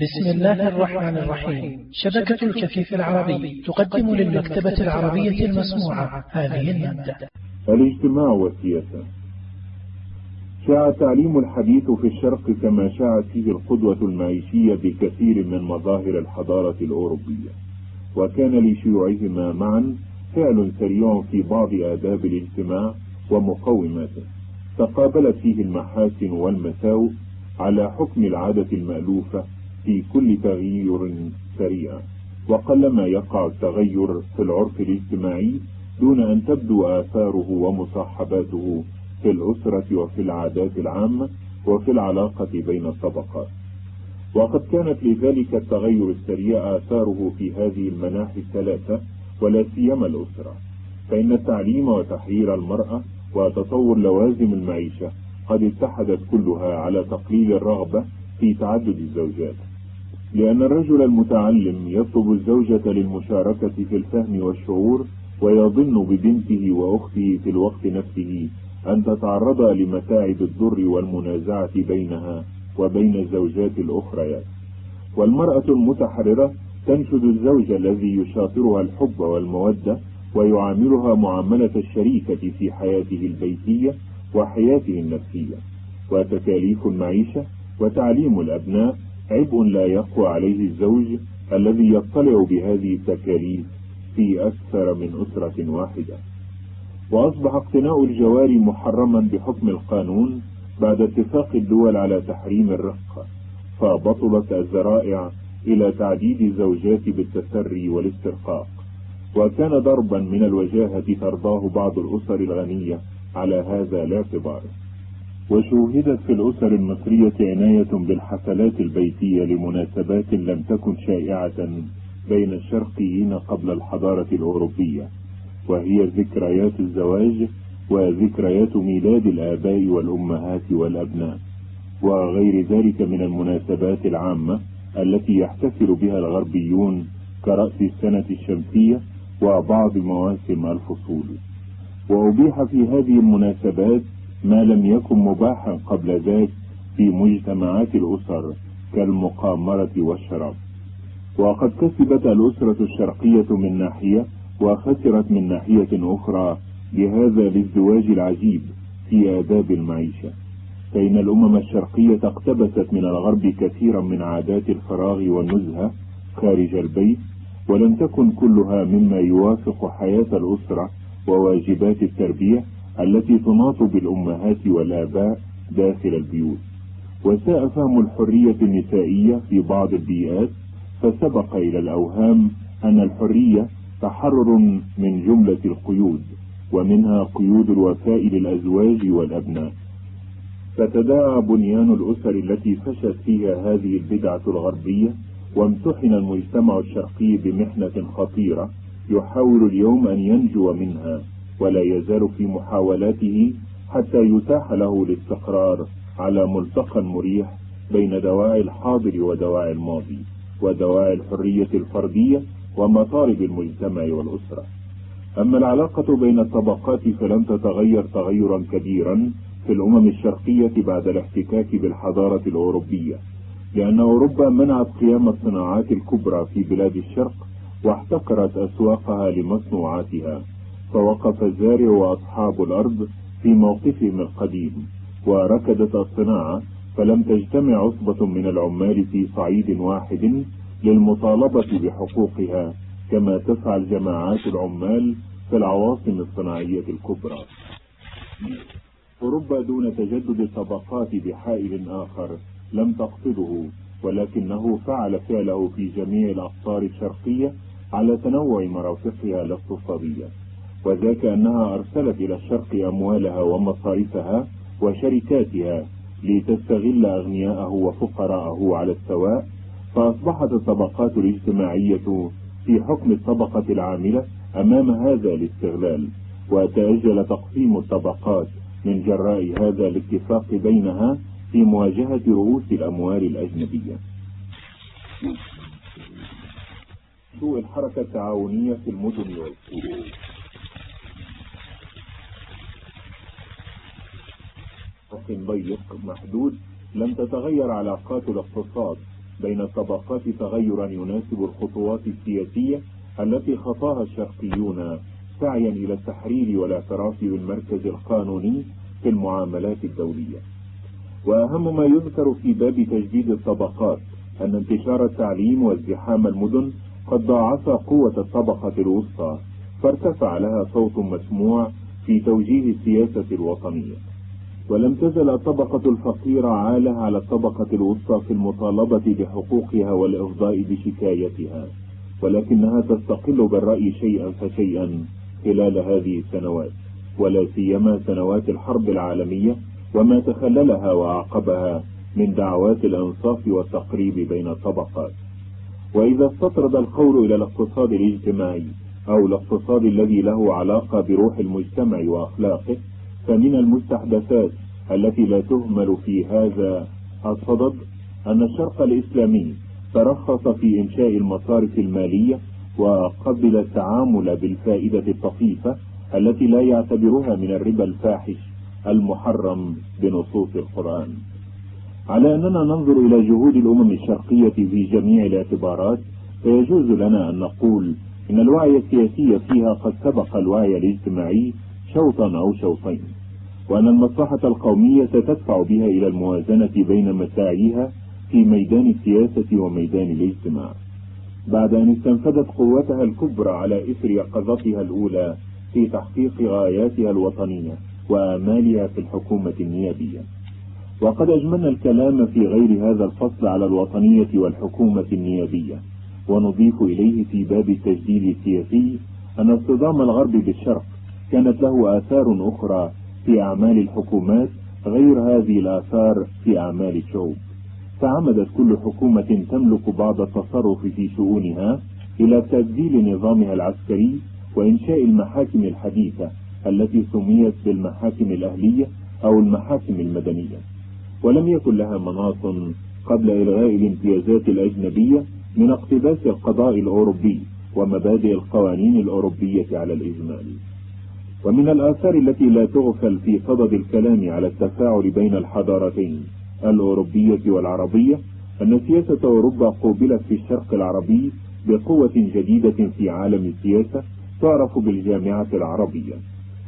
بسم الله الرحمن الرحيم. شبكة الكفيف العربي تقدم للمكتبة العربية المسموعة. هذه المادة. الاجتماع والسياسة. شاع التعليم الحديث في الشرق كما شاعت فيه القدوة المعيشية بكثير من مظاهر الحضارة الأوروبية. وكان لشيوعهما معا فعل سريع في بعض آداب الاجتماع ومقوماته تقابلت فيه المحاسن والمساوئ على حكم العادة المألوفة في كل تغيير سريع وقلما يقع التغير في العرف الاجتماعي دون أن تبدو آثاره ومصاحباته في الأسرة وفي العادات العامة وفي العلاقة بين الطبقات. وقد كانت لذلك التغير السريع آثاره في هذه المناحي الثلاثة ولا سيما الأسرة. فإن التعليم وتحرير المرأة وتطور لوازم المعيشة قد اتحدت كلها على تقليل الرغبة في تعدد الزوجات. لأن الرجل المتعلم يطلب الزوجة للمشاركة في الفهم والشعور ويظن ببنته وأخته في الوقت نفسه أن تتعرض لمتاعب الضر والمنازعة بينها وبين الزوجات الأخريات والمرأة المتحررة تنشد الزوج الذي يشاطرها الحب والمودة ويعاملها معاملة الشريكة في حياته البيتية وحياته النفسية وتكاليف المعيشة وتعليم الأبناء عبء لا يقوى عليه الزوج الذي يطلع بهذه التكاليف في أكثر من أسرة واحدة. وأصبح اقتناء الجواري محرما بحكم القانون بعد اتفاق الدول على تحريم الرق فبطلت الذرائع إلى تعديد الزوجات بالتسري والاسترقاق. وكان ضربا من الوجاهة ترضاه بعض الأسر الغنية على هذا الاعتبار وشوهدت في الأسر المصرية عناية بالحفلات البيتية لمناسبات لم تكن شائعة بين الشرقيين قبل الحضارة الأوروبية وهي ذكريات الزواج وذكريات ميلاد الآباء والأمهات والأبناء وغير ذلك من المناسبات العامة التي يحتفل بها الغربيون كرأس السنة الشمسية وبعض مواسم الفصول. وأبيح في هذه المناسبات ما لم يكن مباحا قبل ذلك في مجتمعات الأسر كالمقامرة والشراب. وقد كسبت الأسرة الشرقية من ناحية وخسرت من ناحية أخرى بهذا الازدواج العجيب في آداب المعيشة. فإن الأمم الشرقية اقتبست من الغرب كثيرا من عادات الفراغ والنزهة خارج البيت ولم تكن كلها مما يوافق حياة الأسرة وواجبات التربية التي تناط بالأمهات والآباء داخل البيوت. وساء فهم الحرية النسائية في بعض البيئات فسبق إلى الأوهام أن الحرية تحرر من جملة القيود ومنها قيود الوفاء للأزواج والأبناء. فتداعى بنيان الأسر التي فشت فيها هذه البدعة الغربية وامتحن المجتمع الشرقي بمحنة خطيرة يحاول اليوم أن ينجو منها. ولا يزال في محاولاته حتى يتاح له الاستقرار على ملتقى مريح بين دواعي الحاضر ودواعي الماضي ودواعي الحرية الفردية ومطالب المجتمع والأسرة. أما العلاقة بين الطبقات فلن تتغير تغيرا كبيرا في الأمم الشرقية بعد الاحتكاك بالحضارة الأوروبية لأن أوروبا منعت قيام الصناعات الكبرى في بلاد الشرق واحتقرت أسواقها لمصنوعاتها. فوقف الزارع وأصحاب الأرض في موقفهم القديم وركدت الصناعة فلم تجتمع عصبة من العمال في صعيد واحد للمطالبة بحقوقها كما تفعل جماعات العمال في العواصم الصناعية الكبرى. أوروبا دون تجدد الطبقات بحائل آخر لم تقصده ولكنه فعل فعله في جميع الأقطار الشرقية على تنوع مرافقها الاقتصادية وذاك أنها أرسلت إلى الشرق أموالها ومصارفها وشركاتها لتستغل أغنياءه وفقراءه على السواء فأصبحت الطبقات الاجتماعية في حكم الطبقة العاملة أمام هذا الاستغلال وتأجل تقسيم الطبقات من جراء هذا الاتفاق بينها في مواجهة رؤوس الأموال الأجنبية. سوء الحركة التعاونية في المدن والقرى ضيق محدود لم تتغير علاقات الاقتصاد بين الطبقات تغيرا يناسب الخطوات السياسية التي خطاها الشرقيون سعيا إلى التحرير والاعتراف بالمركز القانوني في المعاملات الدولية. وأهم ما يذكر في باب تجديد الطبقات أن انتشار التعليم وازدحام المدن قد ضاعف قوة الطبقة الوسطى فارتفع لها صوت مسموع في توجيه السياسة الوطنية. ولم تزل الطبقة الفقيرة عالة على الطبقة الوسطى في المطالبة بحقوقها والإفضاء بشكايتها ولكنها تستقل بالرأي شيئا فشيئا خلال هذه السنوات ولا سيما سنوات الحرب العالمية وما تخللها وعقبها من دعوات الأنصاف والتقريب بين الطبقات. وإذا استطرد القول إلى الاقتصاد الاجتماعي أو الاقتصاد الذي له علاقة بروح المجتمع وأخلاقه فمن المستحدثات التي لا تهمل في هذا الصدد أن الشرق الإسلامي ترخص في إنشاء المصارف المالية وقبل التعامل بالفائدة الطفيفة التي لا يعتبرها من الربا الفاحش المحرم بنصوص القرآن. على أننا ننظر إلى جهود الأمم الشرقية في جميع الاعتبارات فيجوز لنا أن نقول إن الوعي السياسي فيها قد سبق الوعي الاجتماعي شوطا أو شوطين وأن المصلحة القومية تدفع بها إلى الموازنة بين مساعيها في ميدان السياسة وميدان الاجتماع. بعد أن استنفدت قوتها الكبرى على إثر يقظتها الأولى في تحقيق غاياتها الوطنية وآمالها في الحكومة النيابية. وقد أجملنا الكلام في غير هذا الفصل على الوطنية والحكومة النيابية ونضيف إليه في باب التجديد السياسي أن اصطدام الغرب بالشرق كانت له آثار أخرى في أعمال الحكومات غير هذه الآثار في أعمال الشعوب. فعمدت كل حكومة تملك بعض التصرف في شؤونها إلى تبديل نظامها العسكري وإنشاء المحاكم الحديثة التي سميت بالمحاكم الأهلية أو المحاكم المدنية. ولم يكن لها مناص قبل إلغاء الامتيازات الأجنبية من اقتباس القضاء الأوروبي ومبادئ القوانين الأوروبية على الإجمال. ومن الآثار التي لا تغفل في صدد الكلام على التفاعل بين الحضارتين الأوروبية والعربية أن سياسة أوروبا قوبلت في الشرق العربي بقوة جديدة في عالم السياسة تعرف بالجامعة العربية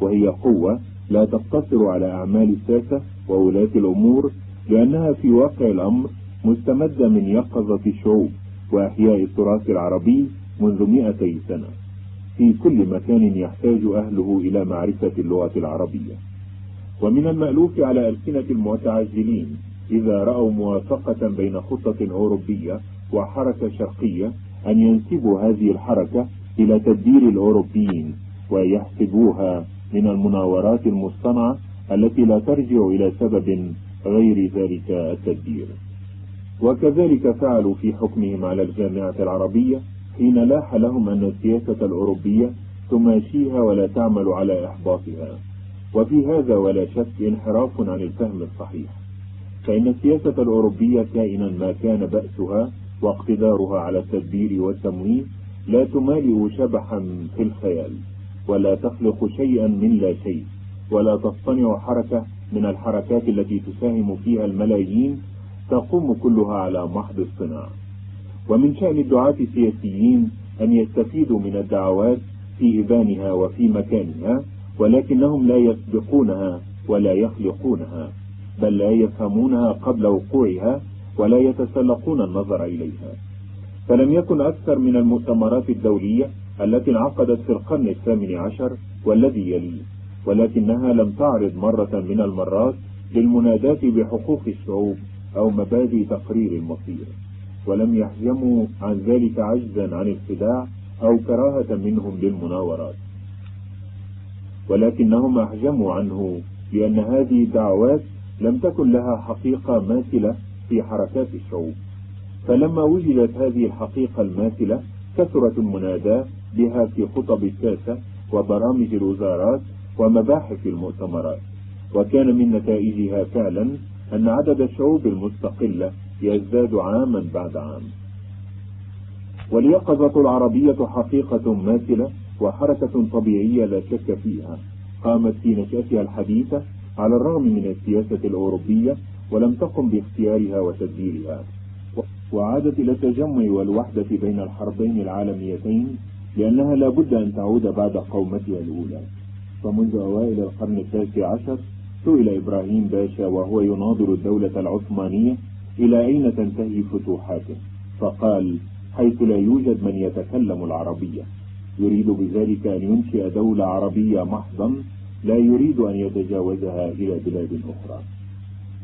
وهي قوة لا تقتصر على أعمال الساسة وولاة الأمور لأنها في واقع الأمر مستمدة من يقظة الشعوب وأحياء التراث العربي منذ مئتي سنة. في كل مكان يحتاج أهله إلى معرفة اللغة العربية. ومن المألوف على ألسنة المتعجلين إذا رأوا موافقة بين خطة أوروبية وحركة شرقية أن ينسبوا هذه الحركة إلى تدبير الأوروبيين ويحسبوها من المناورات المصطنعة التي لا ترجع إلى سبب غير ذلك التدبير. وكذلك فعلوا في حكمهم على الجامعة العربية حين لاح لهم أن السياسة الأوروبية تماشيها ولا تعمل على إحباطها. وفي هذا ولا شك انحراف عن الفهم الصحيح. فإن السياسة الأوروبية كائنا ما كان بأسها واقتدارها على التدبير والتمويل لا تمالئ شبحا في الخيال ولا تخلق شيئا من لا شيء ولا تصطنع حركة من الحركات التي تساهم فيها الملايين تقوم كلها على محض الصناعة. ومن شأن الدعاة السياسيين أن يستفيدوا من الدعوات في إبانها وفي مكانها ولكنهم لا يسبقونها ولا يخلقونها بل لا يفهمونها قبل وقوعها ولا يتسلقون النظر إليها. فلم يكن أكثر من المؤتمرات الدولية التي انعقدت في القرن الثامن عشر والذي يليه ولكنها لم تعرض مرة من المرات للمناداة بحقوق الشعوب أو مبادئ تقرير المصير. ولم يحجموا عن ذلك عجزا عن الخداع أو كراهة منهم للمناورات. ولكنهم أحجموا عنه لأن هذه الدعوات لم تكن لها حقيقة ماثلة في حركات الشعوب. فلما وجدت هذه الحقيقة الماثلة كثرت المناداة بها في خطب الساسة وبرامج الوزارات ومباحث المؤتمرات. وكان من نتائجها فعلا أن عدد الشعوب المستقلة يزداد عاما بعد عام. واليقظة العربية حقيقة ماثلة وحركة طبيعية لا شك فيها. قامت في نشأتها الحديثة على الرغم من السياسة الأوروبية ولم تقم باختيارها وتدبيرها وعادت إلى التجمع والوحدة بين الحربين العالميتين لأنها لا بد أن تعود بعد قومتها الأولى. فمنذ أوائل القرن التاسع عشر سئل إبراهيم باشا وهو يناظر الدولة العثمانية إلى أين تنتهي فتوحاته فقال حيث لا يوجد من يتكلم العربية. يريد بذلك أن ينشئ دولة عربية محضا لا يريد أن يتجاوزها إلى بلاد أخرى.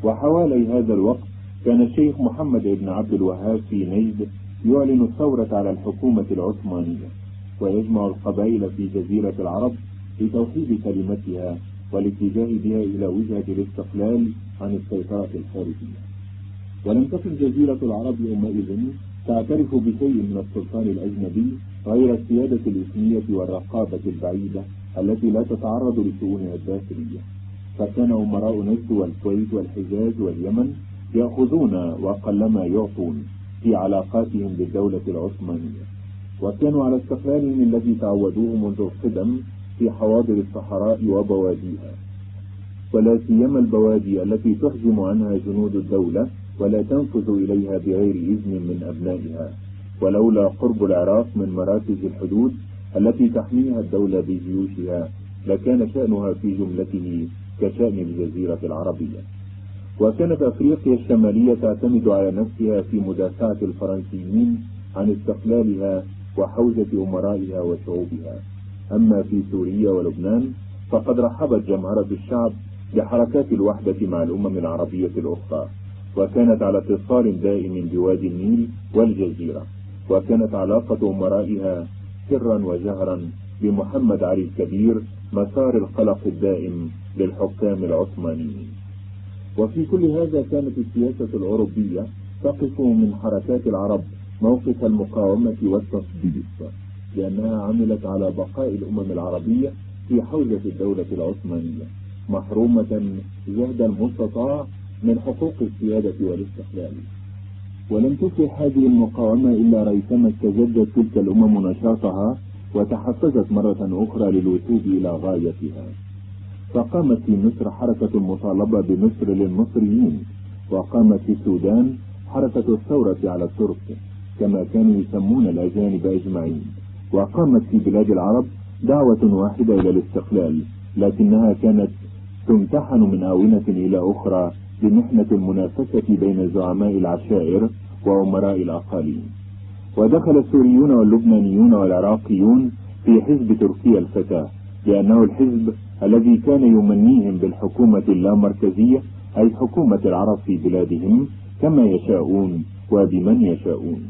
وحوالي هذا الوقت كان الشيخ محمد بن عبد الوهاب في نجد يعلن الثورة على الحكومة العثمانية ويجمع القبائل في جزيرة العرب لتوحيد كلمتها والاتجاه بها إلى وجهة الاستقلال عن السيطرة الخارجية. ولم تكن جزيرة العرب يومئذ تعترف بشيء من السلطان الأجنبي غير السيادة الإثنية والرقابة البعيدة التي لا تتعرض لشؤونها الداخلية فكان أمراء نجد والكويت والحجاز واليمن يأخذون وقلما يعطون في علاقاتهم بالدولة العثمانية. وكانوا على استقلالهم الذي تعودوه منذ القدم في حواضر الصحراء وبواديها. ولا سيما البوادي التي تحجم عنها جنود الدولة ولا تنفذ إليها بغير إذن من أبنائها. ولولا قرب العراق من مراكز الحدود التي تحميها الدولة بجيوشها لكان شأنها في جملته كشأن الجزيرة العربية. وكانت أفريقيا الشمالية تعتمد على نفسها في مدافعة الفرنسيين عن استقلالها وحوزة أمرائها وشعوبها. أما في سوريا ولبنان فقد رحبت جمهرة الشعب بحركات الوحدة مع الأمم العربية الأخرى. وكانت على اتصال دائم بوادي النيل والجزيرة وكانت علاقة أمرائها سرا وجهرا بمحمد علي الكبير مسار القلق الدائم للحكام العثمانيين. وفي كل هذا كانت السياسة الأوروبية تقف من حركات العرب موقف المقاومة والتصديق لأنها عملت على بقاء الأمم العربية في حوزة الدولة العثمانية محرومة جهد المستطاع من حقوق السيادة والاستقلال. ولم تفلح هذه المقاومة إلا ريثما استجدت تلك الأمم نشاطها وتحفزت مرة أخرى للوثوب إلى غايتها. فقامت في مصر حركة المطالبة بمصر للمصريين وقامت في السودان حركة الثورة على الترك كما كانوا يسمون الأجانب أجمعين. وقامت في بلاد العرب دعوة واحدة إلى الاستقلال لكنها كانت تمتحن من آونة إلى أخرى بمحنة المنافسة بين زعماء العشائر وأمراء الأقاليم. ودخل السوريون واللبنانيون والعراقيون في حزب تركيا الفتاة لأنه الحزب الذي كان يمنيهم بالحكومة اللامركزية أي حكومة العرب في بلادهم كما يشاءون وبمن يشاءون.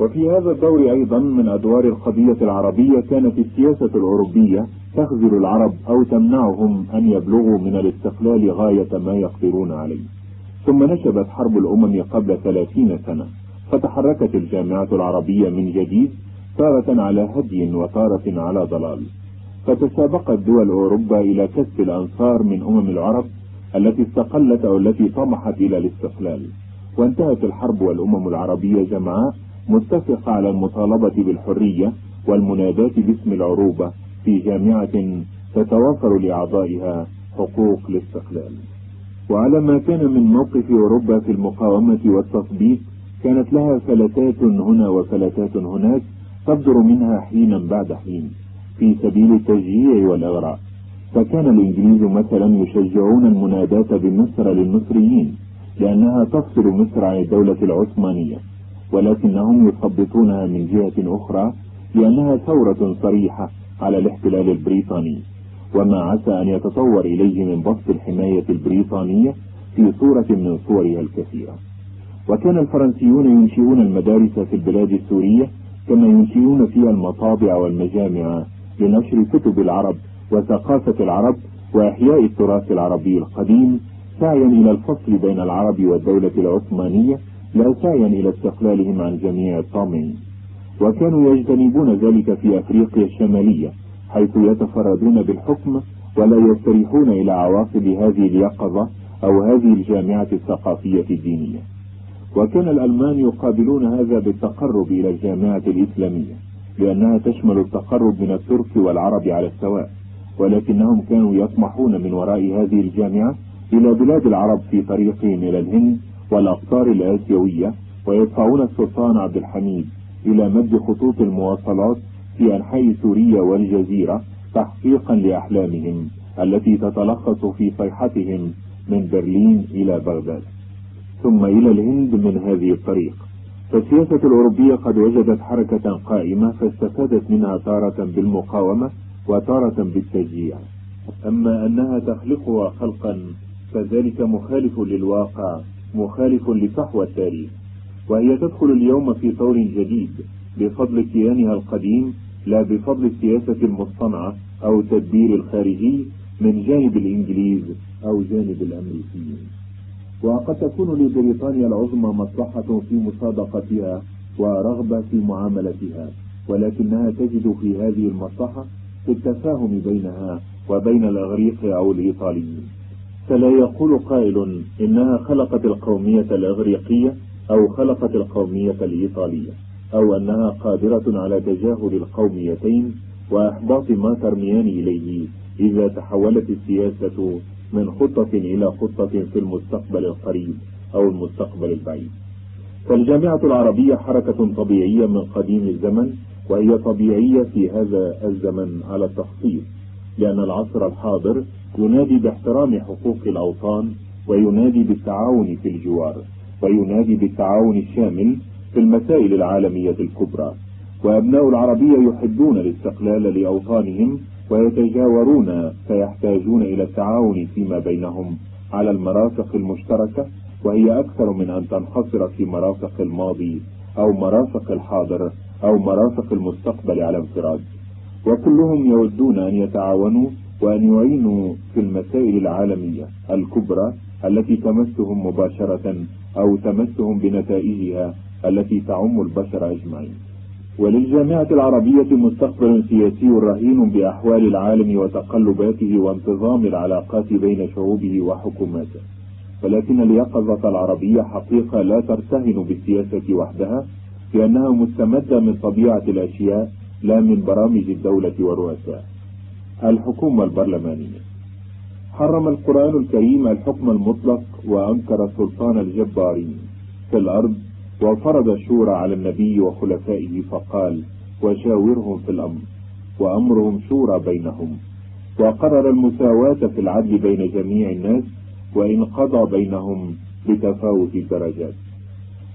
وفي هذا الدور أيضا من أدوار القضية العربية كانت السياسة الأوروبية تخذل العرب أو تمنعهم أن يبلغوا من الاستقلال غاية ما يقدرون عليه. ثم نشبت حرب الأمم قبل ثلاثين سنة فتحركت الجامعة العربية من جديد تارة على هدي وتارة على ضلال. فتسابقت دول أوروبا إلى كسب الأنصار من أمم العرب التي استقلت أو التي طمحت إلى الاستقلال. وانتهت الحرب والأمم العربية جمعاء متفقة على المطالبة بالحرية والمناداة باسم العروبة في جامعة تتوفر لأعضائها حقوق الاستقلال. وعلى ما كان من موقف أوروبا في المقاومة والتطبيق كانت لها فلتات هنا وفلتات هناك تبدر منها حينا بعد حين في سبيل التشجيع والإغراء. فكان الإنجليز مثلا يشجعون المناداة بمصر للمصريين لأنها تفصل مصر عن الدولة العثمانية. ولكنهم يثبطونها من جهة أخرى لأنها ثورة صريحة على الاحتلال البريطاني. وما عسى أن يتطور إليه من بسط الحماية البريطانية في صورة من صورها الكثيرة. وكان الفرنسيون ينشئون المدارس في البلاد السورية كما ينشئون فيها المطابع والمجامع لنشر كتب العرب وثقافة العرب وإحياء التراث العربي القديم سعيا إلى الفصل بين العرب والدولة العثمانية لا سعيا إلى استقلالهم عن جميع الطامعين وكانوا يجتنبون ذلك في أفريقيا الشمالية حيث يتفردون بالحكم ولا يستريحون إلى عواقب هذه اليقظة أو هذه الجامعة الثقافية الدينية. وكان الألمان يقابلون هذا بالتقرب إلى الجامعة الإسلامية لأنها تشمل التقرب من الترك والعرب على السواء ولكنهم كانوا يطمحون من وراء هذه الجامعة إلى بلاد العرب في طريقهم إلى الهند والأقطار الآسيوية ويدفعون السلطان عبد الحميد إلى مد خطوط المواصلات في أنحاء سوريا والجزيرة تحقيقا لأحلامهم التي تتلخص في صيحتهم من برلين إلى بغداد. ثم إلى الهند من هذه الطريق. فالسياسة الأوروبية قد وجدت حركة قائمة فاستفادت منها تارة بالمقاومة وتارة بالتشجيع. أما أنها تخلقها خلقا فذلك مخالف للواقع. مخالف لصحوة التاريخ وهي تدخل اليوم في طور جديد بفضل كيانها القديم لا بفضل السياسة المصطنعة أو التدبير الخارجي من جانب الإنجليز أو جانب الأمريكيين. وقد تكون لبريطانيا العظمى مصلحة في مصادقتها ورغبة في معاملتها ولكنها تجد في هذه المصلحة التفاهم بينها وبين الأغريق أو الإيطاليين. فلا يقول قائل إنها خلقت القومية الأغريقية أو خلقت القومية الإيطالية أو أنها قادرة على تجاهل القوميتين وإحباط ما ترميان إليه إذا تحولت السياسة من خطة إلى خطة في المستقبل القريب أو المستقبل البعيد. فالجامعة العربية حركة طبيعية من قديم الزمن وهي طبيعية في هذا الزمن على التخصيص لأن العصر الحاضر ينادي باحترام حقوق الأوطان وينادي بالتعاون في الجوار وينادي بالتعاون الشامل في المسائل العالمية الكبرى. وأبناء العربية يحبون الاستقلال لأوطانهم ويتجاورون فيحتاجون إلى التعاون فيما بينهم على المرافق المشتركة وهي أكثر من أن تنحصر في مرافق الماضي أو مرافق الحاضر أو مرافق المستقبل على انفراد. وكلهم يودون أن يتعاونوا وأن يعينوا في المسائل العالمية الكبرى التي تمسهم مباشرة أو تمسهم بنتائجها التي تعم البشر أجمعين. وللجامعة العربية مستقبل سياسي رهين بأحوال العالم وتقلباته وانتظام العلاقات بين شعوبه وحكوماته. ولكن اليقظة العربية حقيقة لا ترتهن بالسياسة وحدها لأنها مستمدة من طبيعة الأشياء لا من برامج الدولة ورؤساء الحكومة البرلمانية. حرم القرآن الكريم الحكم المطلق وأنكر سلطان الجبارين في الأرض وفرض الشورى على النبي وخلفائه فقال وشاورهم في الأمر وأمرهم شورى بينهم وقرر المساواة في العدل بين جميع الناس وإن قضى بينهم بتفاوت الدرجات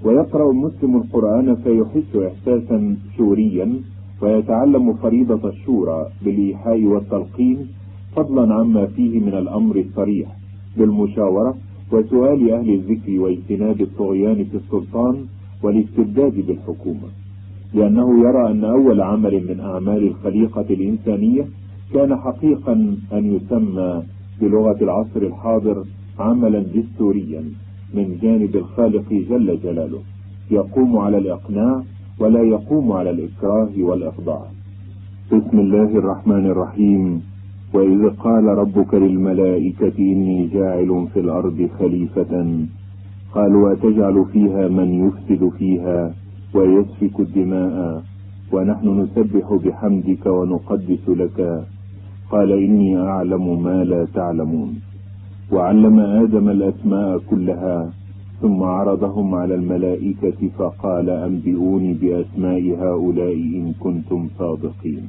ويقرأ المسلم القرآن فيحس إحساسا شوريا ويتعلم فريضة الشورى بالإيحاء والتلقين فضلا عما فيه من الأمر الصريح بالمشاورة وسؤال أهل الذكر واجتناب الطغيان في السلطان والاستبداد بالحكومة. لأنه يرى أن أول عمل من أعمال الخليقة الإنسانية كان حقيقا أن يسمى بلغة العصر الحاضر عملا دستوريا من جانب الخالق جل جلاله يقوم على الإقناع ولا يقوم على الإكراه والإخضاع. بسم الله الرحمن الرحيم. وإذ قال ربك للملائكة إني جاعل في الأرض خليفة. قالوا أتجعل فيها من يفسد فيها ويسفك الدماء؟ ونحن نسبح بحمدك ونقدس لك. قال إني أعلم ما لا تعلمون. وعلم آدم الأسماء كلها. ثم عرضهم على الملائكة فقال أنبئوني بأسماء هؤلاء إن كنتم صادقين.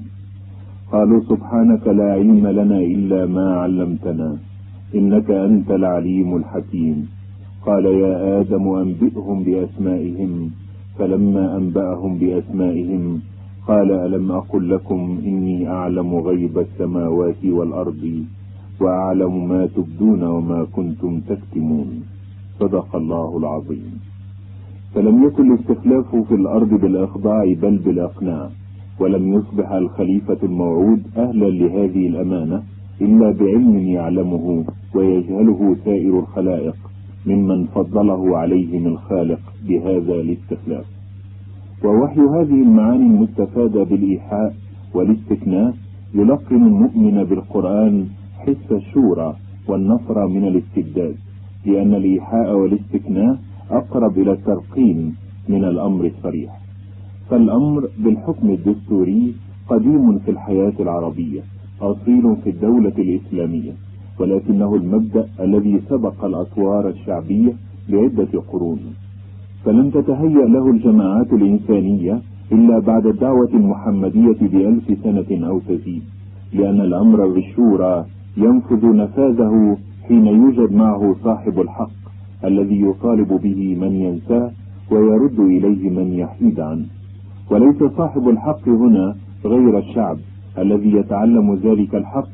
قالوا سبحانك لا علم لنا إلا ما علمتنا إنك أنت العليم الحكيم. قال يا آدم أنبئهم بأسمائهم فلما أنبأهم بأسمائهم قال ألم أقل لكم إني أعلم غيب السماوات والأرض وأعلم ما تبدون وما كنتم تكتمون. صدق الله العظيم. فلم يكن الاستخلاف في الأرض بالإخضاع بل بالإقناع ولم يصبح الخليفة الموعود أهلا لهذه الأمانة إلا بعلم يعلمه ويجهله سائر الخلائق ممن فضله عليهم الخالق بهذا الاستخلاف. ووحي هذه المعاني المستفادة بالإيحاء والاستكناء يلقن المؤمن بالقرآن حس الشورى والنصر من الاستبداد. لأن الإيحاء والاستكناء أقرب إلى الترقين من الأمر الصريح. فالأمر بالحكم الدستوري قديم في الحياة العربية أصيل في الدولة الإسلامية ولكنه المبدأ الذي سبق الأطوار الشعبية لعدة قرون. فلم تتهيأ له الجماعات الإنسانية إلا بعد الدعوة المحمدية بألف سنة أو تزيد لأن الأمر بالشورى ينفذ نفاذه حين يوجد معه صاحب الحق الذي يطالب به من ينساه ويرد إليه من يحيد عنه. وليس صاحب الحق هنا غير الشعب الذي يتعلم ذلك الحق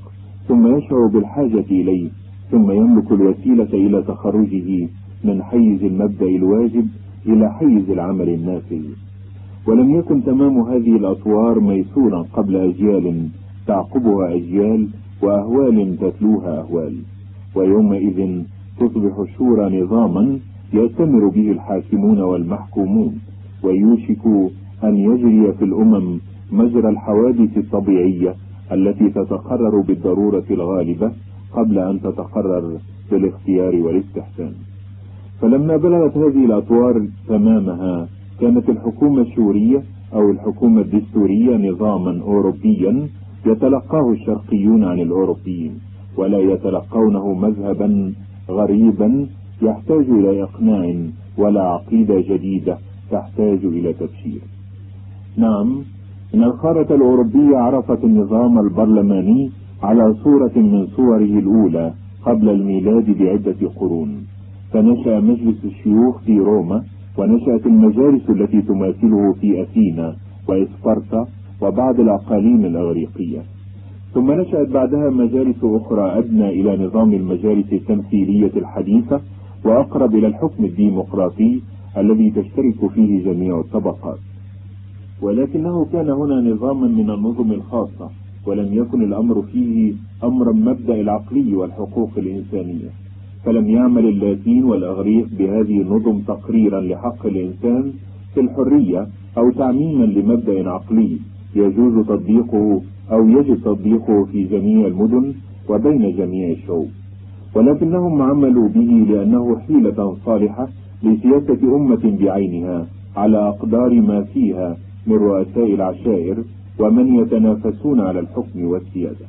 ثم يشعر بالحاجة إليه ثم يملك الوسيلة إلى تخرجه من حيز المبدأ الواجب إلى حيز العمل النافذ. ولم يكن تمام هذه الأطوار ميسورا قبل أجيال تعقبها أجيال وأهوال تتلوها أهوال. ويومئذ تصبح الشورى نظاما يأتمر به الحاكمون والمحكومون ويوشك أن يجري في الأمم مجرى الحوادث الطبيعية التي تتقرر بالضرورة الغالبة قبل أن تتقرر بالاختيار والاستحسان. فلما بلغت هذه الأطوار تمامها كانت الحكومة الشورية أو الحكومة الدستورية نظاما أوروبيا يتلقاه الشرقيون عن الأوروبيين. ولا يتلقونه مذهبا غريبا يحتاج إلى إقناع ولا عقيدة جديدة تحتاج إلى تبشير نعم إن القارة الأوروبية عرفت النظام البرلماني على صورة من صوره الأولى قبل الميلاد بعدة قرون. فنشأ مجلس الشيوخ في روما ونشأت المجالس التي تماثله في أثينا وإسبرتا وبعض الأقاليم الأغريقية. ثم نشأت بعدها مجالس أخرى أدنى إلى نظام المجالس التمثيلية الحديثة وأقرب إلى الحكم الديمقراطي الذي تشترك فيه جميع الطبقات. ولكنه كان هنا نظاما من النظم الخاصة ولم يكن الأمر فيه أمرا مبدأ العقلي والحقوق الإنسانية. فلم يعمل اللاتين والأغريق بهذه النظم تقريرا لحق الإنسان في الحرية أو تعميما لمبدأ عقلي يجوز تطبيقه أو يجب تطبيقه في جميع المدن وبين جميع الشعوب. ولكنهم عملوا به لأنه حيلة صالحة لسياسة أمة بعينها على أقدار ما فيها من رؤساء العشائر ومن يتنافسون على الحكم والسيادة.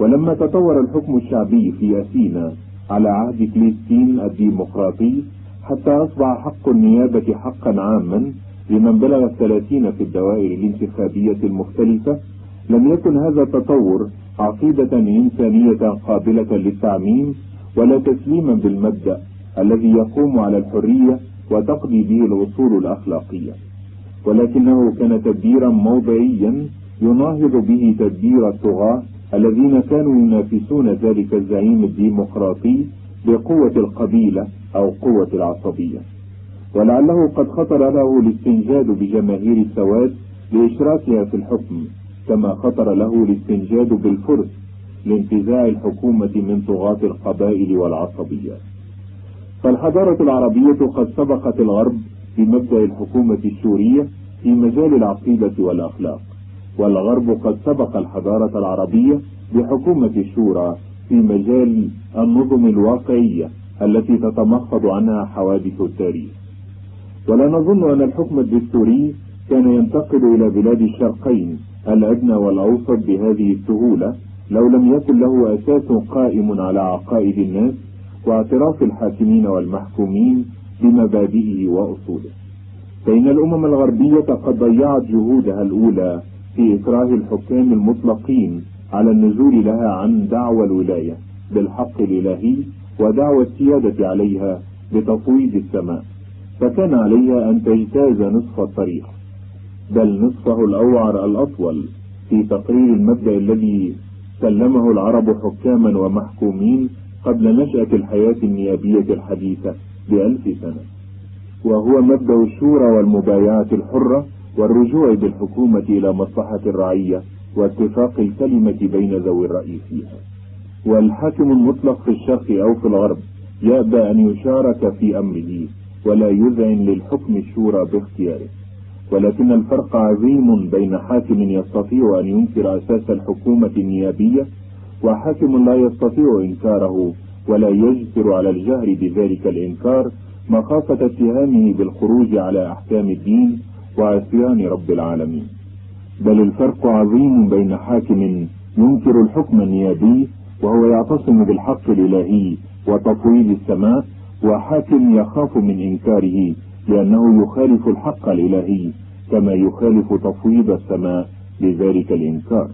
ولما تطور الحكم الشعبي في أثينا على عهد كليستين الديمقراطي حتى أصبح حق النيابة حقا عاما لمن بلغ الثلاثين في الدوائر الانتخابية المختلفة لم يكن هذا التطور عقيدة إنسانية قابلة للتعميم ولا تسليما بالمبدأ الذي يقوم على الحرية وتقضي به الأصول الأخلاقية. ولكنه كان تدبيرا موضعيا يناهض به تدبير الطغاة الذين كانوا ينافسون ذلك الزعيم الديمقراطي بقوة القبيلة أو قوة العصبية. ولعله قد خطر له الاستنجاد بجماهير السواد لإشراكها في الحكم. كما خطر له الاستنجاد بالفرس لانتزاع الحكومة من طغاة القبائل والعصبيات. فالحضارة العربية قد سبقت الغرب في مبدأ الحكومة السورية في مجال العقيدة والأخلاق والغرب قد سبق الحضارة العربية بحكومة الشورى في مجال النظم الواقعية التي تتمخض عنها حوادث التاريخ. ولا نظن أن الحكم الدستوري كان ينتقل إلى بلاد الشرقين الأدنى والأوسط بهذه السهولة لو لم يكن له أساس قائم على عقائد الناس واعتراف الحاكمين والمحكومين بمبادئه وأصوله. فإن الأمم الغربية قد ضيعت جهودها الأولى في إكراه الحكام المطلقين على النزول لها عن دعوى الولاية بالحق الإلهي ودعوى السيادة عليها بتفويض السماء فكان عليها أن تجتاز نصف الطريق. بل نصفه الأوعر الأطول في تقرير المبدأ الذي سلمه العرب حكاما ومحكومين قبل نشأة الحياة النيابية الحديثة بألف سنة. وهو مبدأ الشورى والمبايعة الحرة والرجوع بالحكومة إلى مصلحة الرعية واتفاق الكلمة بين ذوي الرأي فيها. والحاكم المطلق في الشرق أو في الغرب يأبى أن يشارك في أمره ولا يذعن للحكم الشورى باختياره. ولكن الفرق عظيم بين حاكم يستطيع أن ينكر أساس الحكومة النيابية وحاكم لا يستطيع إنكاره ولا يجسر على الجهر بذلك الإنكار مخافة اتهامه بالخروج على أحكام الدين وعصيان رب العالمين. بل الفرق عظيم بين حاكم ينكر الحكم النيابي وهو يعتصم بالحق الإلهي وتفويض السماء وحاكم يخاف من إنكاره لأنه يخالف الحق الإلهي كما يخالف تفويض السماء لذلك الإنكار.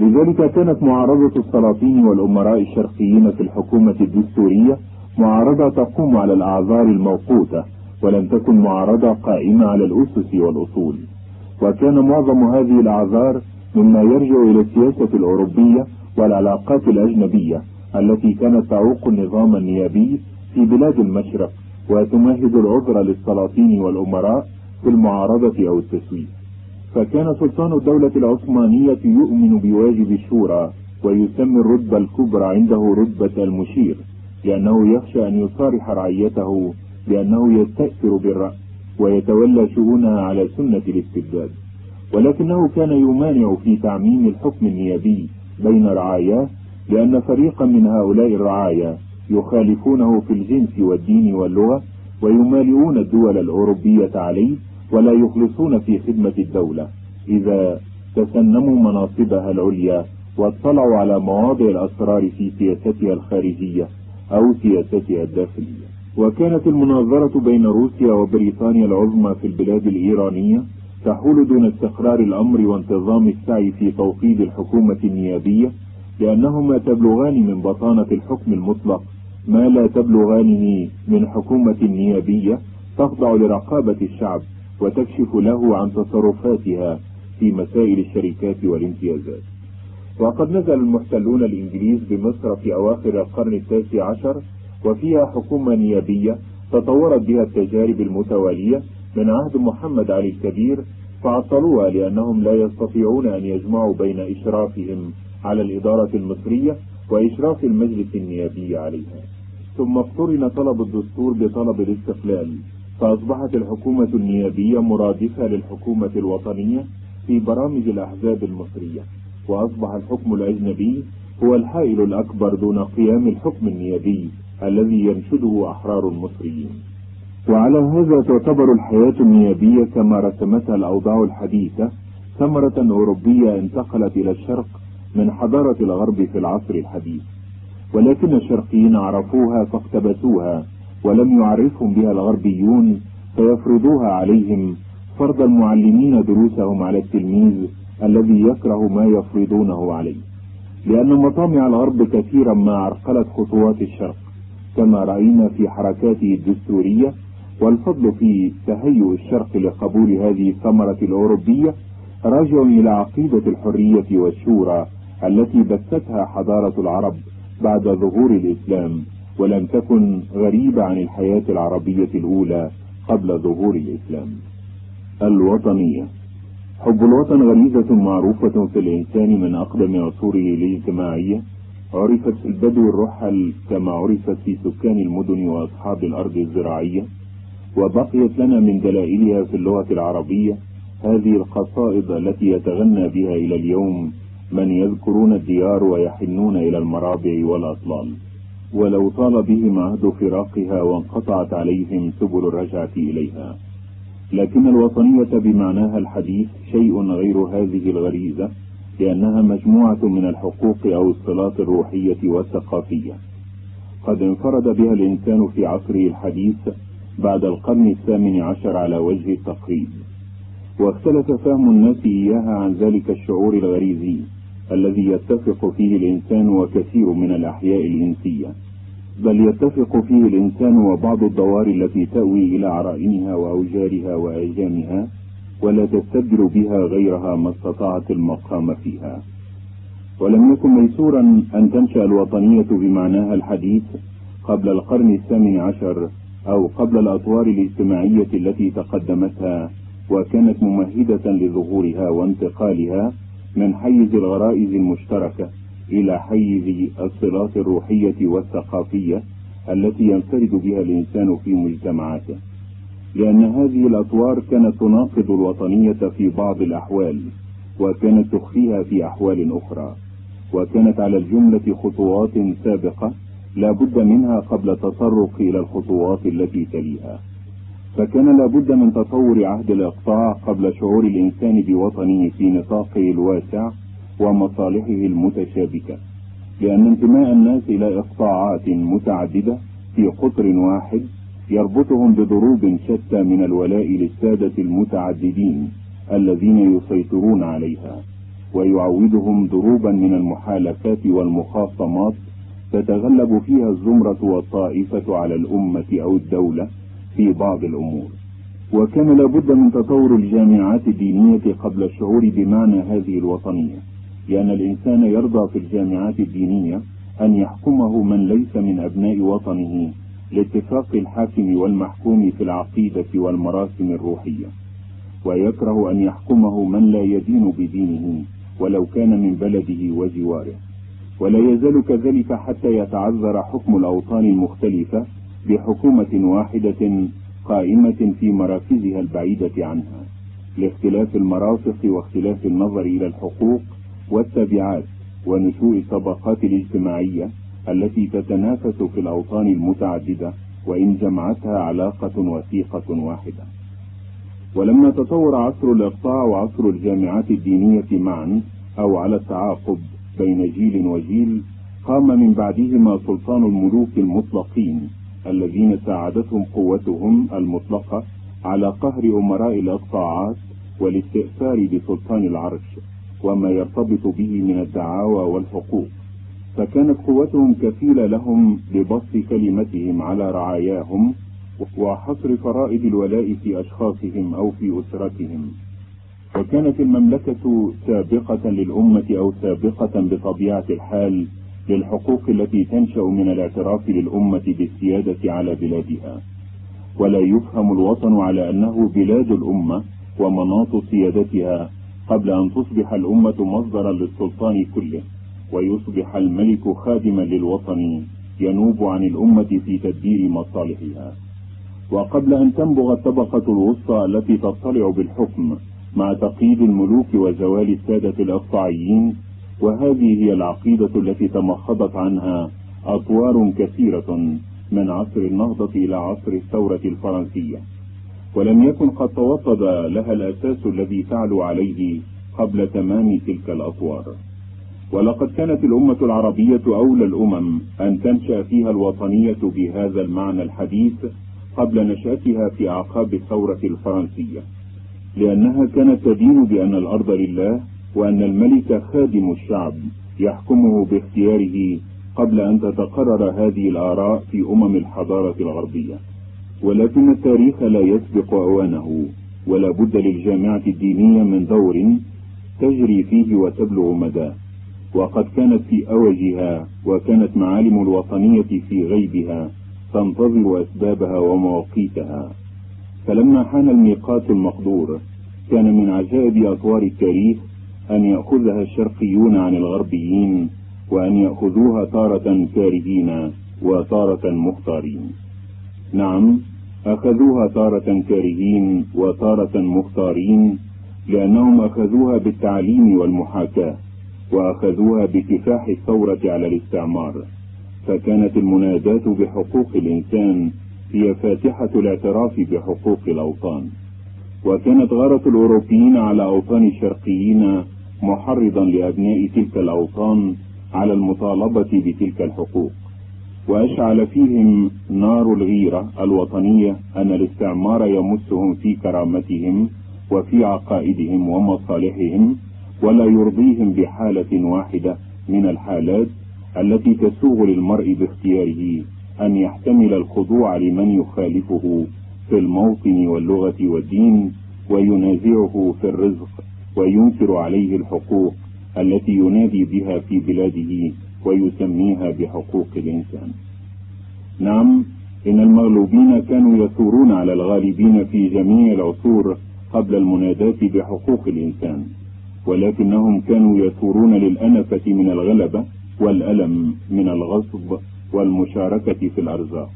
لذلك كانت معارضة السلاطين والأمراء الشرقيين في الحكومة الدستورية معارضة تقوم على الأعذار الموقوتة ولم تكن معارضة قائمة على الأسس والأصول. وكان معظم هذه الأعذار مما يرجع إلى السياسة الأوروبية والعلاقات الأجنبية التي كانت تعوق النظام النيابي في بلاد المشرق. وتمهد العذر للسلاطين والأمراء في المعارضة أو التسويف. فكان سلطان الدولة العثمانية يؤمن بواجب الشورى ويسمي الرتبة الكبرى عنده رتبة المشير لأنه يخشى أن يصارح رعيته بأنه يستأثر بالرأي ويتولى شؤونها على سنة الاستبداد. ولكنه كان يمانع في تعميم الحكم النيابي بين رعاياه لأن فريقا من هؤلاء الرعايا يخالفونه في الجنس والدين واللغة ويمالئون الدول الأوروبية عليه ولا يخلصون في خدمة الدولة. إذا تسنموا مناصبها العليا واطلعوا على مواضع الأسرار في سياستها الخارجية أو سياستها الداخلية. وكانت المناظرة بين روسيا وبريطانيا العظمى في البلاد الإيرانية تحول دون استقرار الأمر وانتظام السعي في توطيد الحكومة النيابية لأنهما تبلغان من بطانة الحكم المطلق ما لا تبلغانه من حكومة نيابية تخضع لرقابة الشعب وتكشف له عن تصرفاتها في مسائل الشركات والامتيازات. وقد نزل المحتلون الإنجليز بمصر في أواخر القرن التاسع عشر وفيها حكومة نيابية تطورت بها التجارب المتوالية من عهد محمد علي الكبير فعطلوها لأنهم لا يستطيعون أن يجمعوا بين إشرافهم على الإدارة المصرية وإشراف المجلس النيابي عليها. ثم اقترن طلب الدستور بطلب الاستقلال فأصبحت الحكومة النيابية مرادفة للحكومة الوطنية في برامج الأحزاب المصرية وأصبح الحكم الأجنبي هو الحائل الأكبر دون قيام الحكم النيابي الذي ينشده أحرار المصريين. وعلى هذا تعتبر الحياة النيابية كما رسمتها الأوضاع الحديثة ثمرة أوروبية انتقلت إلى الشرق من حضارة الغرب في العصر الحديث. ولكن الشرقيين عرفوها فاقتبسوها ولم يعرفهم بها الغربيون فيفرضوها عليهم فرض المعلمين دروسهم على التلميذ الذي يكره ما يفرضونه عليه. لأن مطامع الغرب كثيرا ما عرقلت خطوات الشرق كما رأينا في حركاته الدستورية والفضل في تهيؤ الشرق لقبول هذه الثمرة الأوروبية راجع إلى عقيدة الحرية والشورى التي بثتها حضارة العرب بعد ظهور الإسلام ولم تكن غريبة عن الحياة العربية الأولى قبل ظهور الإسلام. الوطنية. حب الوطن غريزة معروفة في الإنسان من أقدم عصوره الاجتماعية. عرفت في البدو الرحل كما عرفت في سكان المدن وأصحاب الأرض الزراعية. وبقيت لنا من دلائلها في اللغة العربية هذه القصائد التي يتغنى بها إلى اليوم من يذكرون الديار ويحنون إلى المرابع والأطلال. ولو طال بهم عهد فراقها وانقطعت عليهم سبل الرجعة إليها. لكن الوطنية بمعناها الحديث شيء غير هذه الغريزة لأنها مجموعة من الحقوق أو الصلات الروحية والثقافية. قد انفرد بها الإنسان في عصره الحديث بعد القرن الثامن عشر على وجه التقريب. واختلف فهم الناس إياها عن ذلك الشعور الغريزي. الذي يتفق فيه الإنسان وكثير من الأحياء الإنسية بل يتفق فيه الإنسان وبعض الدوار التي تأوي إلى عرائنها وأوجارها وآجامها ولا تستبدل بها غيرها ما استطاعت المقام فيها. ولم يكن ميسورا أن تنشأ الوطنية بمعناها الحديث قبل القرن الثامن عشر أو قبل الأطوار الاجتماعية التي تقدمتها وكانت ممهدة لظهورها وانتقالها من حيز الغرائز المشتركة إلى حيز الصلات الروحية والثقافية التي ينفرد بها الإنسان في مجتمعاته. لأن هذه الأطوار كانت تناقض الوطنية في بعض الأحوال وكانت تخفيها في أحوال أخرى وكانت على الجملة خطوات سابقة لا بد منها قبل التطرق إلى الخطوات التي تليها. فكان لابد من تطور عهد الإقطاع قبل شعور الإنسان بوطنه في نطاقه الواسع ومصالحه المتشابكة لأن انتماء الناس إلى إقطاعات متعددة في قطر واحد يربطهم بضروب شتى من الولاء للسادة المتعددين الذين يسيطرون عليها ويعودهم ضروبا من المحالفات والمخاصمات تتغلب فيها الزمرة والطائفة على الأمة أو الدولة في بعض الأمور. وكان لابد من تطور الجامعات الدينية قبل الشعور بمعنى هذه الوطنية لأن الإنسان يرضى في الجامعات الدينية أن يحكمه من ليس من أبناء وطنه لاتفاق الحاكم والمحكوم في العقيدة والمراسم الروحية. ويكره أن يحكمه من لا يدين بدينه ولو كان من بلده وجواره. ولا يزال كذلك حتى يتعذر حكم الأوطان المختلفة بحكومة واحدة قائمة في مراكزها البعيدة عنها لاختلاف المرافق واختلاف النظر إلى الحقوق والتبعات ونشوء الطبقات الاجتماعية التي تتنافس في الأوطان المتعددة وإن جمعتها علاقة وثيقة واحدة. ولما تطور عصر الإقطاع وعصر الجامعات الدينية معا أو على التعاقب بين جيل وجيل قام من بعدهما سلطان الملوك المطلقين الذين ساعدتهم قوتهم المطلقة على قهر أمراء الإقطاعات والاستئثار بسلطان العرش وما يرتبط به من الدعاوى والحقوق. فكانت قوتهم كفيلة لهم ببسط كلمتهم على رعاياهم وحصر فرائض الولاء في أشخاصهم أو في أسرتهم. وكانت المملكة سابقة للأمة أو سابقة بطبيعة الحال للحقوق التي تنشأ من الاعتراف للأمة بالسيادة على بلادها. ولا يفهم الوطن على أنه بلاد الأمة ومناط سيادتها قبل أن تصبح الأمة مصدرا للسلطان كله ويصبح الملك خادما للوطن ينوب عن الأمة في تدبير مصالحها. وقبل أن تنبغ الطبقة الوسطى التي تطلع بالحكم مع تقييد الملوك وزوال السادة الإقطاعيين وهذه هي العقيدة التي تمخضت عنها أطوار كثيرة من عصر النهضة إلى عصر الثورة الفرنسية. ولم يكن قد توطد لها الأساس الذي تعلو عليه قبل تمام تلك الأطوار. ولقد كانت الأمة العربية أولى الأمم أن تنشأ فيها الوطنية بهذا المعنى الحديث قبل نشأتها في أعقاب الثورة الفرنسية. لأنها كانت تدين بأن الأرض لله وأن الملك خادم الشعب يحكمه باختياره قبل أن تتقرر هذه الآراء في أمم الحضارة الغربية. ولكن التاريخ لا يسبق أوانه ولا بد للجامعة الدينية من دور تجري فيه وتبلغ مداه وقد كانت في أوجها وكانت معالم الوطنية في غيبها تنتظر أسبابها ومواقيتها. فلما حان الميقات المقدور كان من عجائب أطوار التاريخ أن يأخذها الشرقيون عن الغربيين وأن يأخذوها تارة كارهين وتارة مختارين. نعم أخذوها تارة كارهين وتارة مختارين لأنهم أخذوها بالتعليم والمحاكاة وأخذوها بكفاح الثورة على الاستعمار. فكانت المناداة بحقوق الإنسان هي فاتحة الاعتراف بحقوق الأوطان. وكانت غارة الأوروبيين على أوطان الشرقيين محرضا لأبناء تلك الأوطان على المطالبة بتلك الحقوق. وأشعل فيهم نار الغيرة الوطنية أن الاستعمار يمسهم في كرامتهم وفي عقائدهم ومصالحهم ولا يرضيهم بحالة واحدة من الحالات التي تسوغ للمرء باختياره أن يحتمل الخضوع لمن يخالفه في الموطن واللغة والدين وينازعه في الرزق. وينكر عليه الحقوق التي ينادي بها في بلاده ويسميها بحقوق الإنسان. نعم إن المغلوبين كانوا يثورون على الغالبين في جميع العصور قبل المناداة بحقوق الإنسان ولكنهم كانوا يثورون للأنفة من الغلبة والألم من الغصب والمشاركة في الأرزاق.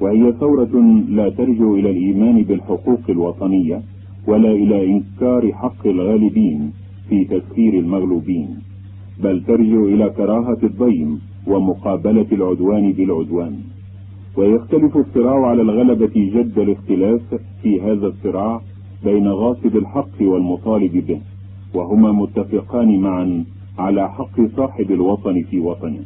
وهي ثورة لا ترجع إلى الإيمان بالحقوق الوطنية ولا إلى إنكار حق الغالبين في تسخير المغلوبين بل ترجع إلى كراهة الضيم ومقابلة العدوان بالعدوان. ويختلف الصراع على الغلبة جد الاختلاف في هذا الصراع بين غاصب الحق والمطالب به وهما متفقان معا على حق صاحب الوطن في وطنه.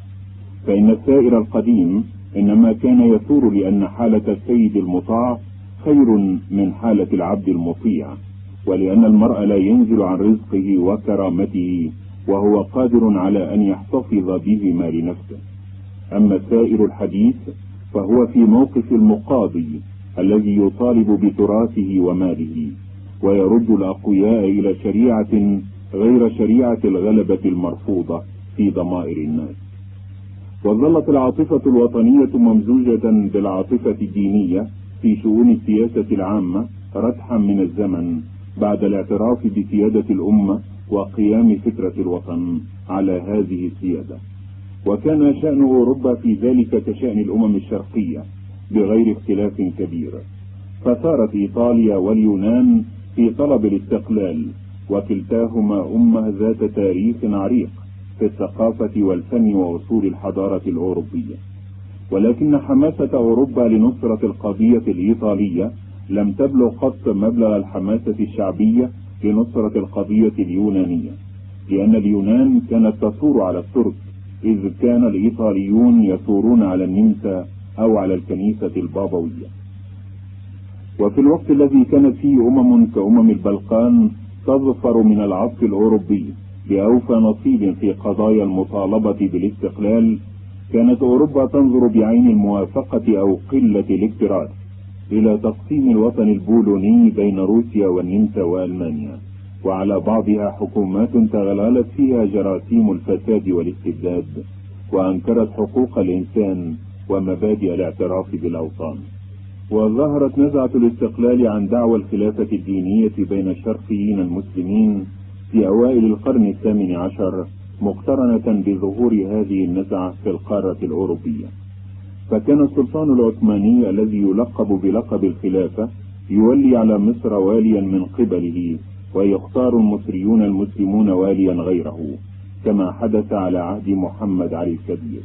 فإن السائر القديم إنما كان يثور لأن حالة السيد المطاع خير من حالة العبد المطيع ولأن المرء لا ينزل عن رزقه وكرامته وهو قادر على أن يحتفظ بهما لنفسه. أما سائر الحديث فهو في موقف المقاضي الذي يطالب بتراثه وماله ويرد الأقوياء إلى شريعة غير شريعة الغلبة المرفوضة في ضمائر الناس. وظلت العاطفة الوطنية ممزوجة بالعاطفة الدينية في شؤون السياسة العامة ردحا من الزمن بعد الاعتراف بسيادة الأمة وقيام فكرة الوطن على هذه السيادة. وكان شأن أوروبا في ذلك كشأن الأمم الشرقية بغير اختلاف كبير. فثارت إيطاليا واليونان في طلب الاستقلال وكلتاهما أمة ذات تاريخ عريق في الثقافة والفن وأصول الحضارة الأوروبية. ولكن حماسة أوروبا لنصرة القضية الإيطالية لم تبلغ قط مبلغ الحماسة الشعبية لنصرة القضية اليونانية لأن اليونان كانت تثور على الترك إذ كان الإيطاليون يثورون على النمسا أو على الكنيسة البابوية. وفي الوقت الذي كانت فيه أمم كأمم البلقان تظفر من العصر الأوروبي بأوفى نصيب في قضايا المطالبة بالاستقلال كانت أوروبا تنظر بعين الموافقة أو قلة الاكتراث إلى تقسيم الوطن البولوني بين روسيا والنمسا وألمانيا وعلى بعضها حكومات تغلغلت فيها جراثيم الفساد والاستبداد وأنكرت حقوق الإنسان ومبادئ الاعتراف بالأوطان. وظهرت نزعة الاستقلال عن دعوى الخلافة الدينية بين الشرقيين المسلمين في أوائل القرن الثامن عشر مقترنة بظهور هذه النزعة في القارة الأوروبية. فكان السلطان العثماني الذي يلقب بلقب الخلافة يولي على مصر واليا من قبله ويختار المصريون المسلمون واليا غيره كما حدث على عهد محمد علي الكبير.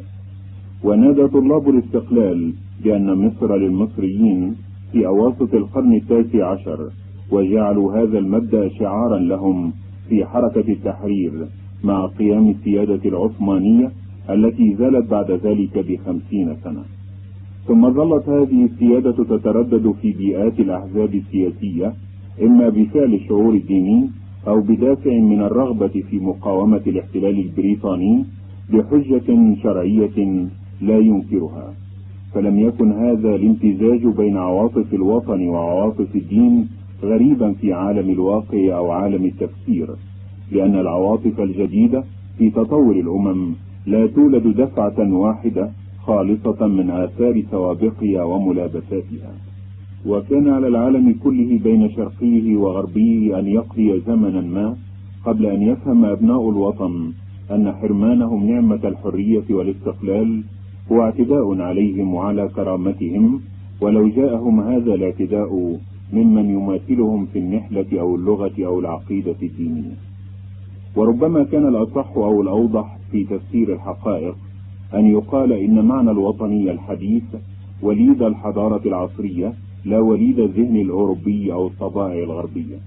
ونادى طلاب الاستقلال بأن مصر للمصريين في أواسط القرن التاسع عشر وجعلوا هذا المبدأ شعارا لهم في حركة التحرير مع قيام السيادة العثمانية التي زالت بعد ذلك بخمسين سنة. ثم ظلت هذه السيادة تتردد في بيئات الأحزاب السياسية إما بفعل الشعور الديني أو بدافع من الرغبة في مقاومة الاحتلال البريطاني بحجة شرعية لا ينكرها. فلم يكن هذا الامتزاج بين عواطف الوطن وعواطف الدين غريبا في عالم الواقع أو عالم التفكير لأن العواطف الجديدة في تطور الأمم لا تولد دفعة واحدة خالصة من آثار سوابقها وملابساتها. وكان على العالم كله بين شرقيه وغربيه أن يقضي زمنا ما قبل أن يفهم أبناء الوطن أن حرمانهم نعمة الحرية والاستقلال هو اعتداء عليهم وعلى كرامتهم ولو جاءهم هذا الاعتداء ممن يماثلهم في النحلة أو اللغة أو العقيدة الدينية. وربما كان الأصح أو الأوضح في تفسير الحقائق أن يقال إن معنى الوطنية الحديث وليد الحضارة العصرية لا وليد الذهن الأوروبي أو الطبائع الغربية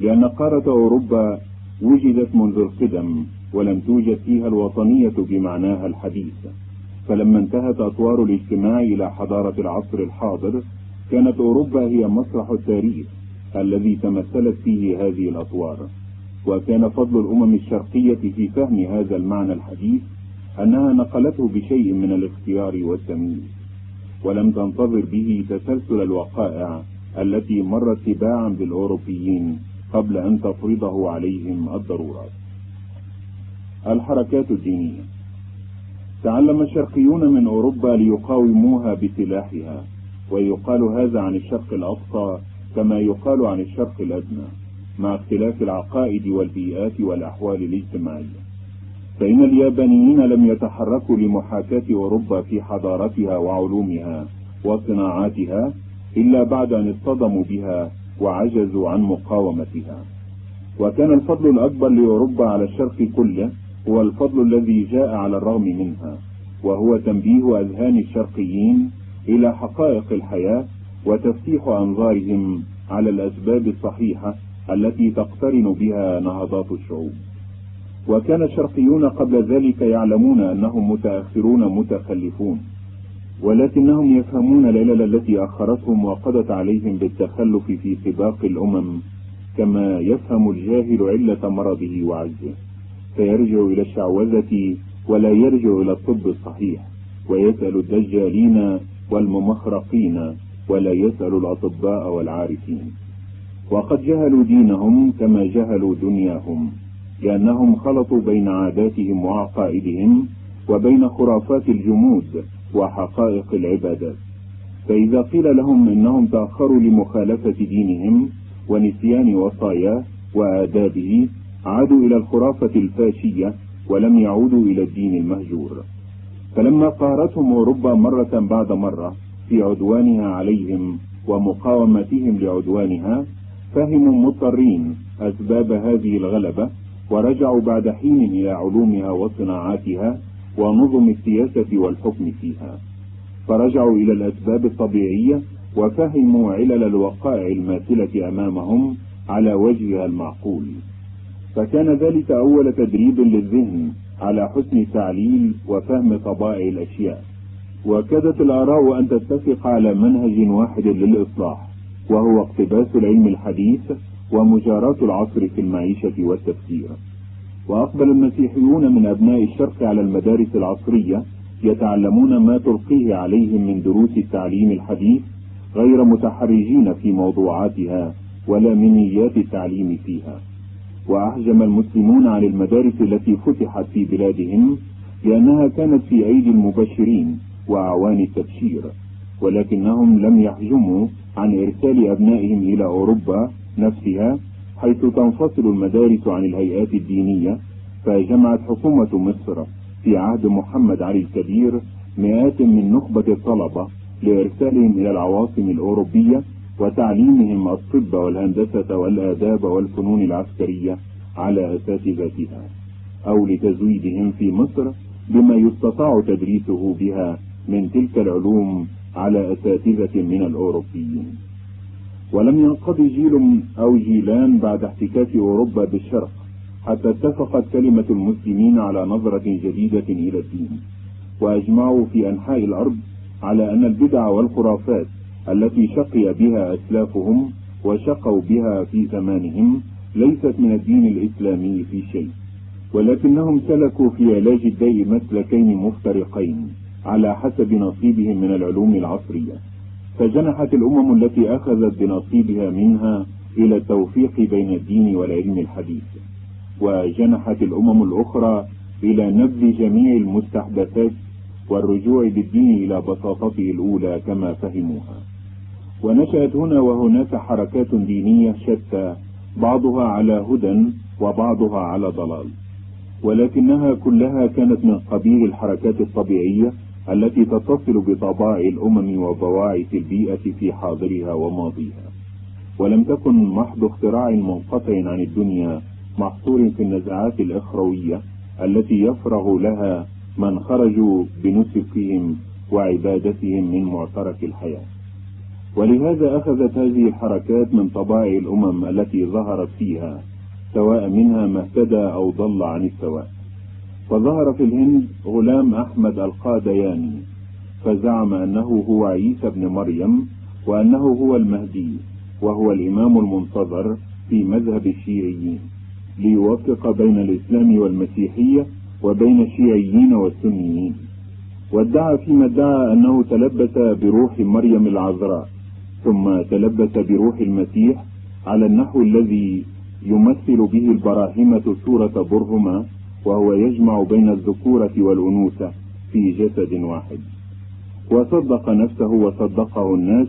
لأن قارة أوروبا وجدت منذ القدم ولم توجد فيها الوطنية بمعناها الحديث. فلما انتهت أطوار الاجتماع إلى حضارة العصر الحاضر كانت أوروبا هي مسرح التاريخ الذي تمثلت فيه هذه الأطوار. وكان فضل الأمم الشرقية في فهم هذا المعنى الحديث أنها نقلته بشيء من الاختيار والتمييز ولم تنتظر به تسلسل الوقائع التي مرت تباعا بالأوروبيين قبل أن تفرضه عليهم الضرورات. الحركات الدينية. تعلم الشرقيون من أوروبا ليقاوموها بسلاحها ويقال هذا عن الشرق الأقصى كما يقال عن الشرق الأدنى. مع اختلاف العقائد والبيئات والأحوال الاجتماعية. فإن اليابانيين لم يتحركوا لمحاكاة أوروبا في حضارتها وعلومها وصناعاتها إلا بعد أن اصطدموا بها وعجزوا عن مقاومتها. وكان الفضل الأكبر لأوروبا على الشرق كله هو الفضل الذي جاء على الرغم منها وهو تنبيه أذهان الشرقيين إلى حقائق الحياة وتفتيح أنظارهم على الأسباب الصحيحة التي تقترن بها نهضات الشعوب. وكان الشرقيون قبل ذلك يعلمون أنهم متأخرون متخلفون ولكنهم يفهمون العلل التي أخرتهم وقضت عليهم بالتخلف في سباق الأمم كما يفهم الجاهل علة مرضه وعجزه. فيرجع إلى الشعوذة ولا يرجع إلى الطب الصحيح ويسأل الدجالين والممخرقين ولا يسأل الأطباء والعارفين. وقد جهلوا دينهم كما جهلوا دنياهم لأنهم خلطوا بين عاداتهم وعقائدهم وبين خرافات الجمود وحقائق العبادات. فإذا قيل لهم إنهم تأخروا لمخالفة دينهم ونسيان وصاياه وآدابه عادوا إلى الخرافة الفاشية ولم يعودوا إلى الدين المهجور. فلما قارتهم أوروبا مرة بعد مرة في عدوانها عليهم ومقاومتهم لعدوانها فهموا مضطرين أسباب هذه الغلبة ورجعوا بعد حين إلى علومها وصناعاتها ونظم السياسة والحكم فيها. فرجعوا إلى الأسباب الطبيعية وفهموا علل الوقائع الماثلة أمامهم على وجهها المعقول. فكان ذلك أول تدريب للذهن على حسن تعليل وفهم طبائع الأشياء. وكادت الآراء أن تتفق على منهج واحد للإصلاح. وهو اقتباس العلم الحديث ومجاراة العصر في المعيشة والتفكير وأقبل المسيحيون من أبناء الشرق على المدارس العصرية يتعلمون ما تلقيه عليهم من دروس التعليم الحديث غير متحرجين في موضوعاتها ولا من نيات التعليم فيها. وأحجم المسلمون عن المدارس التي فتحت في بلادهم لأنها كانت في أيدي المبشرين وأعوان التبشير ولكنهم لم يحجموا عن إرسال أبنائهم إلى أوروبا نفسها حيث تنفصل المدارس عن الهيئات الدينية فجمعت حكومة مصر في عهد محمد علي الكبير مئات من نخبة الطلبة لإرسالهم إلى العواصم الأوروبية وتعليمهم الطب والهندسة والآداب والفنون العسكرية على أساتذتها أو لتزويدهم في مصر بما يستطاع تدريسه بها من تلك العلوم على أساتذة من الأوروبيين. ولم ينقض جيل أو جيلان بعد احتكاك أوروبا بالشرق حتى اتفقت كلمة المسلمين على نظرة جديدة إلى الدين. وأجمعوا في أنحاء الأرض على أن البدع والخرافات التي شقي بها أسلافهم وشقوا بها في زمانهم ليست من الدين الإسلامي في شيء ولكنهم سلكوا في علاج الداء مسلكين مفترقين. على حسب نصيبهم من العلوم العصرية. فجنحت الأمم التي أخذت بنصيبها منها إلى التوفيق بين الدين والعلم الحديث. وجنحت الأمم الأخرى إلى نبذ جميع المستحدثات والرجوع بالدين إلى بساطته الأولى كما فهموها. ونشأت هنا وهناك حركات دينية شتى بعضها على هدى وبعضها على ضلال. ولكنها كلها كانت من قبيل الحركات الطبيعية التي تتصل بطبائع الأمم وبواعث البيئة في حاضرها وماضيها. ولم تكن محض اختراع منقطع عن الدنيا محصور في النزعات الإخروية التي يفرغ لها من خرجوا بنسكهم وعبادتهم من معترك الحياة. ولهذا أخذت هذه الحركات من طبائع الأمم التي ظهرت فيها سواء منها ما اهتدى أو ضل عن السواء. فظهر في الهند غلام أحمد القادياني فزعم أنه هو عيسى بن مريم وأنه هو المهدي وهو الإمام المنتظر في مذهب الشيعيين ليوفق بين الإسلام والمسيحية وبين الشيعيين والسنيين. وادعى فيما ادعى أنه تلبس بروح مريم العذراء ثم تلبس بروح المسيح على النحو الذي يمثل به البراهمة سورة برهما وهو يجمع بين الذكورة والأنوثة في جسد واحد. وصدق نفسه وصدقه الناس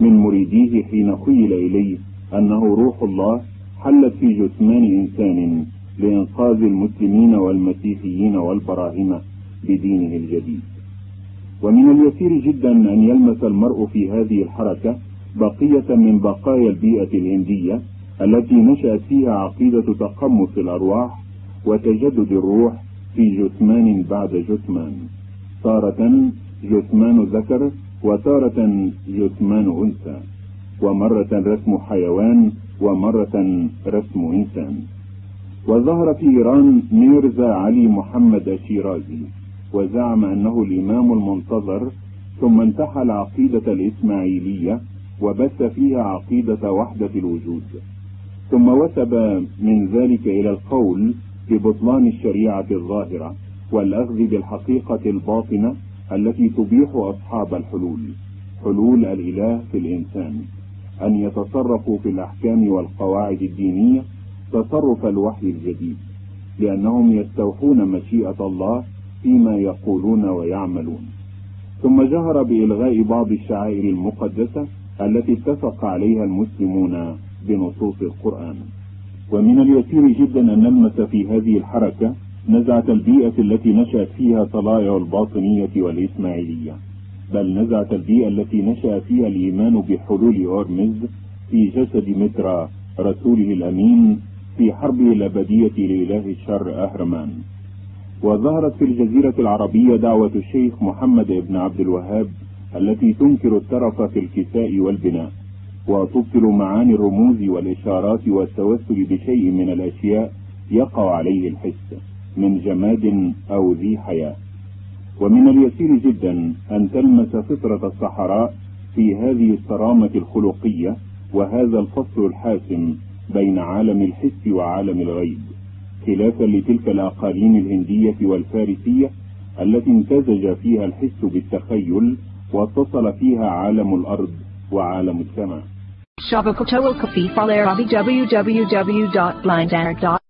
من مريديه حين خيل إليه أنه روح الله حلت في جثمان إنسان لإنقاذ المسلمين والمسيحيين والبراهمة بدينه الجديد. ومن اليسير جدا أن يلمس المرء في هذه الحركة بقية من بقايا البيئة الهندية التي نشأت فيها عقيدة تقمص الأرواح وتجدد الروح في جثمان بعد جثمان. تارة جثمان ذكر وتارة جثمان أنثى. ومرة رسم حيوان ومرة رسم إنسان. وظهر في إيران ميرزا علي محمد الشيرازي. وزعم أنه الإمام المنتظر ثم انتحل عقيدة الإسماعيلية وبث فيها عقيدة وحدة الوجود. ثم وثب من ذلك إلى القول ببطلان الشريعة الظاهرة والأخذ بالحقيقة الباطنة التي تبيح أصحاب الحلول حلول الإله في الإنسان. أن يتصرفوا في الأحكام والقواعد الدينية تصرف الوحي الجديد لأنهم يستوحون مشيئة الله فيما يقولون ويعملون. ثم جهر بإلغاء بعض الشعائر المقدسة التي اتفق عليها المسلمون بنصوص القرآن. ومن اليسير جدا أن نلمس في هذه الحركة نزعة البيئة التي نشأت فيها طلائع الباطنية والإسماعيلية. بل نزعة البيئة التي نشأ فيها الإيمان بحلول أورمز في جسد مترا رسوله الأمين في حربه الأبدية لإله الشر أهرمان. وظهرت في الجزيرة العربية دعوة الشيخ محمد بن عبد الوهاب التي تنكر الترف في الكساء والبناء. وتبطل معاني الرموز والإشارات والتوسل بشيء من الأشياء يقع عليه الحس من جماد أو ذي حياة. ومن اليسير جدا أن تلمس فطرة الصحراء في هذه الصرامة الخلقية وهذا الفصل الحاسم بين عالم الحس وعالم الغيب. خلافا لتلك الأقاليم الهندية والفارسية التي امتزج فيها الحس بالتخيل واتصل فيها عالم الأرض وعالم السماء. Shabakato Kafi Falarabi www.blindair.com